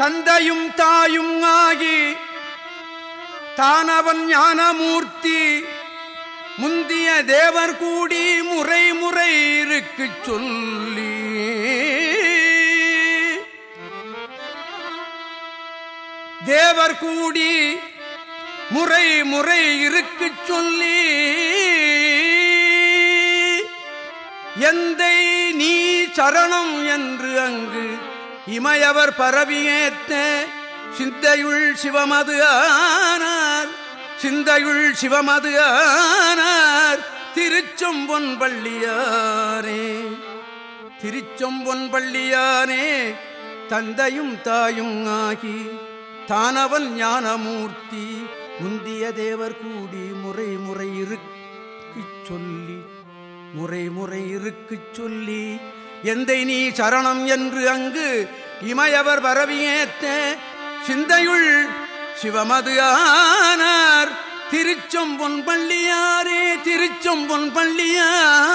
தந்தையும் தாயும் ஆகி தானவன் ஞானமூர்த்தி முந்திய தேவர் கூடி முறை முறை இருக்கு சொல்லி. தேவர் கூடி முறை முறை இருக்கு சொல்லி. எந்தை நீ சரணம் என்று அங்கு இமையவர் பரவியேத்த சிந்தையுள் சிவமது ஆனார். சிந்தையுள் சிவமது ஆனார். திருச்சொம்பொன் பள்ளியாரே திருச்சொம்பொன் பள்ளியானே தந்தையும் தாயும் ஆகி தானவன் ஞானமூர்த்தி முந்திய தேவர் கூடி முறை முறை இருக்கு சொல்லி முறை முறை இருக்கு சொல்லி எந்தை நீ சரணம் என்று அங்கு இமையவர் வரவியேத்த சிந்தையுள் சிவமது ஆனார். திருச்சொம்பொன் பள்ளியாரே திருச்சொம்பொன் பள்ளியார்.